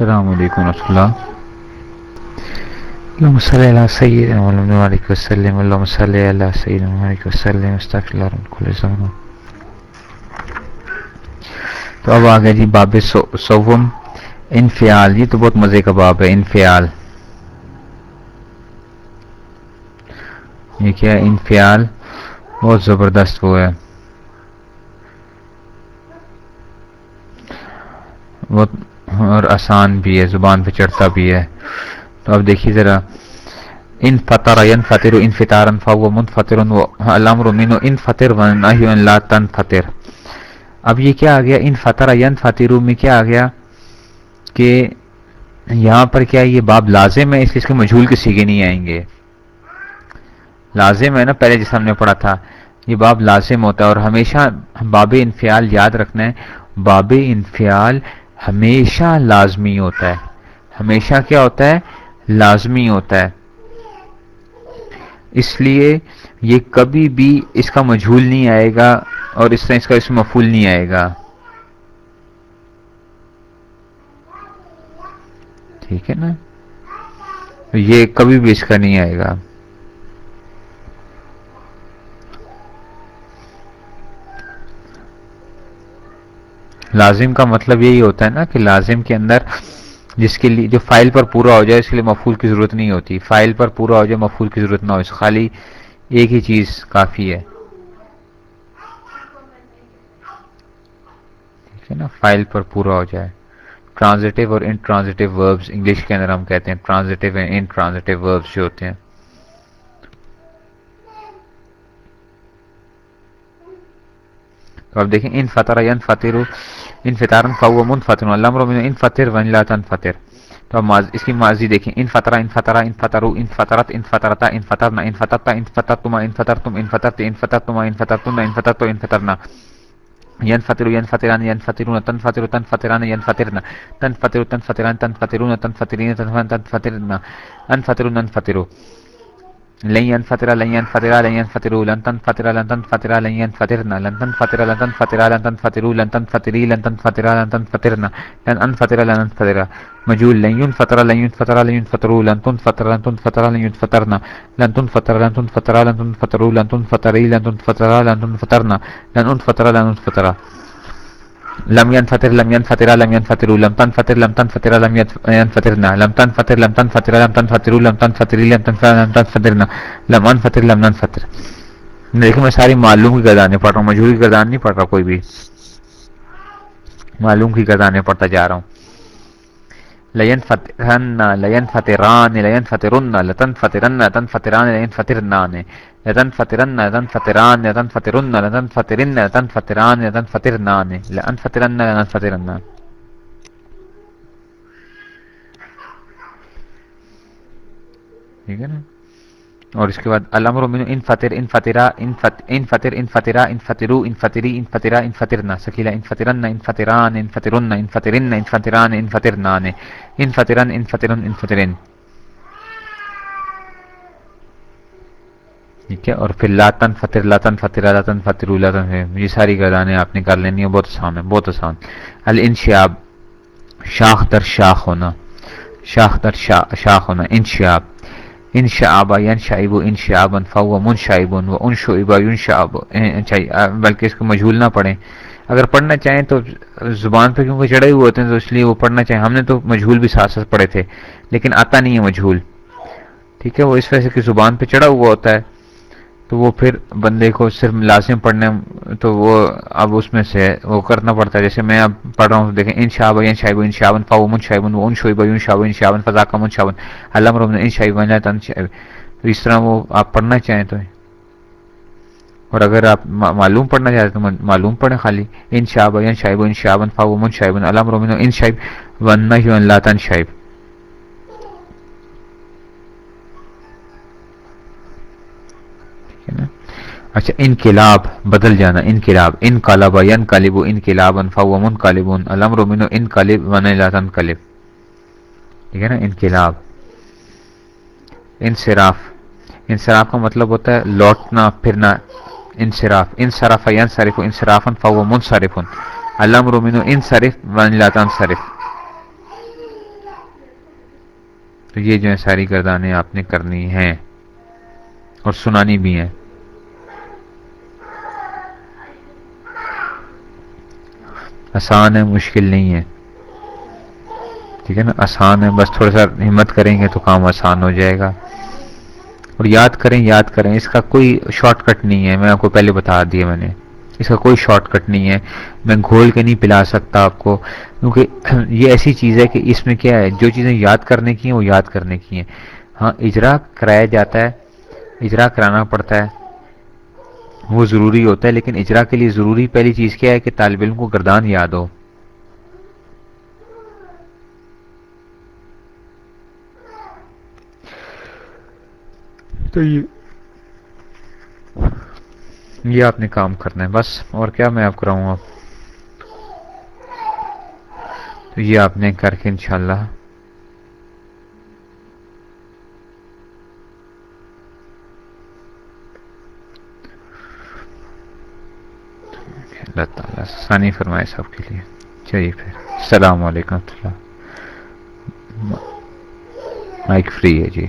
السلام علیکم ورحمۃ اللہ۔ اللهم صل على سيدنا محمد وعلى اله وسلم۔ اللهم صل على سيدنا محمد وسلم۔ استغفر الله من كل ذنب تو اب آگے جی باب سوم۔ انفعال، یہ تو بہت مزے کا باب ہے، انفعال۔ یہ کیا ہے؟ انفعال۔ بہت زبردست وہ ہے۔ بہت اور آسان بھی ہے، زبان پہ چڑھتا بھی ہے۔ تو اب دیکھیے ذرا۔ ان فطر ین فتر ان فطار فو من فطر الامر من ان فطر ونہی لا تن فطر اب یہ کیا آ گیا؟ ان فطر ین فطر میں کیا آ گیا کہ یہاں پر کیا یہ باب لازم ہے، اس لیے اس کے مجھول کے سیگے نہیں آئیں گے۔ لازم ہے نا، پہلے جس ہم نے پڑھا تھا، یہ باب لازم ہوتا ہے اور ہمیشہ باب انفیال یاد رکھنا ہے۔ باب انفیال ہمیشہ لازمی ہوتا ہے۔ ہمیشہ کیا ہوتا ہے؟ لازمی ہوتا ہے۔ اس لیے یہ کبھی بھی اس کا مجھول نہیں آئے گا اور اس طرح اس کا اس مفول نہیں آئے گا۔ ٹھیک ہے نا؟ یہ کبھی بھی اس کا نہیں آئے گا۔ لازم کا مطلب یہی ہوتا ہے نا کہ لازم کے اندر جس کے لیے جو فائل پر پورا ہو جائے اس کے لیے مفول کی ضرورت نہیں ہوتی۔ فائل پر پورا ہو جائے مفول کی ضرورت نہ ہو۔ خالی ایک ہی چیز کافی ہے۔ ٹھیک ہے نا؟ فائل پر پورا ہو جائے۔ ٹرانزٹیو اور ان ٹرانزٹیو وربز انگلش کے اندر ہم کہتے ہیں۔ Transitive and intransitive verbs جو ہوتے ہیں۔ تو اب دیکھیں، ان فطر ین فطر ان فطارن فو منفطر الامر من ان فطر ون لا تنفطر۔ تو اب اس کی ماضی دیکھیں، ان فطرہ ان فطرہ، ان فطرو، ان فطرت، ان فطرتا، ان فطرنا، ان فطرتا، ان فطرتما، ان فطرتم، ان فطرت ان فطرتما، ان فطرتن ان فطرتو، ان فطرنا۔ ينفطر ينفطران ينفطرون تنفطر تنفطران ينفطرن تنفطر تنفطران تنفطرون تنفطرين تنفطرن انفطر ننفطر لن ينفطر لن ينفطر لن ينفطروا لن تنفطر لن تنفطر لن ينفطرن لن تنفطر لن تنفطر لن تنفطروا لن تنفطري لن تنفطر لن تنفطرن لن انفطر لن انفطر مجهول لن ينفطر لن ينفطر لن ينفطروا لن تنفطر لن تنفطر لن ينفطرن لن تنفطر لن تنفطر لن تنفطروا لن تنفطري لن تنفطر لن تنفطرن لن انفطر لن انفطر لم ينفطر لم ينفطر لم ينفطر، لم تنفطر لم تنفطر، لم ينفطرنا لم تنفطر لم تنفطر لم تنفطر لم تنفطر لم تنفطر، لم تنفطرنا لم انفطر لم ننفطر دیکھیں میں ساری معلوم کی گردانے پڑھ رہا ہوں مجھول کی گردان نہیں پڑھ رہا کوئی بھی، معلوم کی گردانے پڑھتا جا رہا ہوں۔ لین فترن لین فتران لین فترن لتن فترن لتن فتران لین فترنان لتن فترن لتن فتران لتن فترن لتن فترن لتن فتران لتن فترنان لن فترن لن فترن ٹھیک ہے نا اور اس کے بعد الامر من ان فطر ان فطرا ان ان فطر ان فطرا ان فطرو ان فطری ان فطرا ان فطرنا سکیلا ان فطرن ان فطران ان فطرن ان فطرن ان فطران ان فطرنان ان فطرن ان فطرن ان فطرن ٹھیک ہے اور پھر لاتن فطر لاتن فطر لاتن فطر لاتن یہ ساری گردانیں آپ نے کر لینی ہے بہت آسان ہے بہت آسان۔ الانشیاب، شاخ در شاخ ہونا، شاخ در شاخ ہونا، انشیاب۔ ان شعبہ ین شائب ان شعبن فو من شعیبن و ان شعبہ یون شعب بلکہ اس کو مجھول نہ پڑھیں۔ اگر پڑھنا چاہیں تو زبان پہ کیونکہ چڑھے ہوئے ہوتے ہیں، تو اس لیے وہ پڑھنا چاہیں۔ ہم نے تو مجھول بھی ساتھ ساتھ پڑھے تھے، لیکن آتا نہیں ہے مجھول ٹھیک ہے، وہ اس وجہ سے کہ زبان پہ چڑھا ہوا ہوتا ہے۔ تو وہ پھر بندے کو صرف لازم پڑھنے تو وہ اب اس میں سے وہ کرنا پڑتا ہے جیسے میں اب پڑھ رہا ہوں دیکھیں ان شاہ ان شاہب ان شاون فاو من شاہبن ان شعیب ان شاہ ان شاون فضا کا من شاون علام رحمن ان شاہب ان شاہب تو اس طرح وہ آپ پڑھنا چاہیں تو اور اگر آپ معلوم پڑھنا چاہتے ہیں تو معلوم پڑھیں خالی ان شاہ ان شاہب ان شاون فاو من شاہبن علام رحمن ان شاہب ون شاہب اچھا انقلاب، بدل جانا، انقلاب ان کالب انقلاب انفا من کالب الامر من ان کالب ون لاتن کلب ٹھیک ہے نا؟ انقلاب، انصراف. انصراف کا مطلب ہوتا ہے لوٹنا، پھرنا، انصراف. انصراف ین صرف انصراف فو من صرف الامر من ان صرف ون لاتن صرف تو یہ جو ہے ساری گردانیں آپ نے کرنی ہیں۔ اور سنانی بھی ہیں۔ آسان ہے، مشکل نہیں ہے۔ ٹھیک ہے نا؟ آسان ہے، بس تھوڑا سا ہمت کریں گے تو کام آسان ہو جائے گا۔ اور یاد کریں یاد کریں، اس کا کوئی شارٹ کٹ نہیں ہے۔ میں آپ کو پہلے بتا دیا میں نے۔ اس کا کوئی شارٹ کٹ نہیں ہے۔ میں گھول کے نہیں پلا سکتا آپ کو۔ کیونکہ یہ ایسی چیز ہے کہ اس میں کیا ہے، جو چیزیں یاد کرنے کی ہیں، وہ یاد کرنے کی ہیں۔ ہاں اجرا کرایا جاتا ہے۔ اجرا کرانا پڑتا ہے۔ وہ ضروری ہوتا ہے لیکن اجرا کے لیے ضروری پہلی چیز کیا ہے کہ طالب علم کو گردان یاد ہو۔ تو یہ آپ نے کام کرنا ہے۔ بس اور کیا میں آپ کراؤں گا تو یہ آپ نے کر کے انشاءاللہ اللہ تعالیٰ ثانی فرمائے سب کے لیے۔ چلیے پھر۔ السلام علیکم اللہ۔ مائک فری ہے جی۔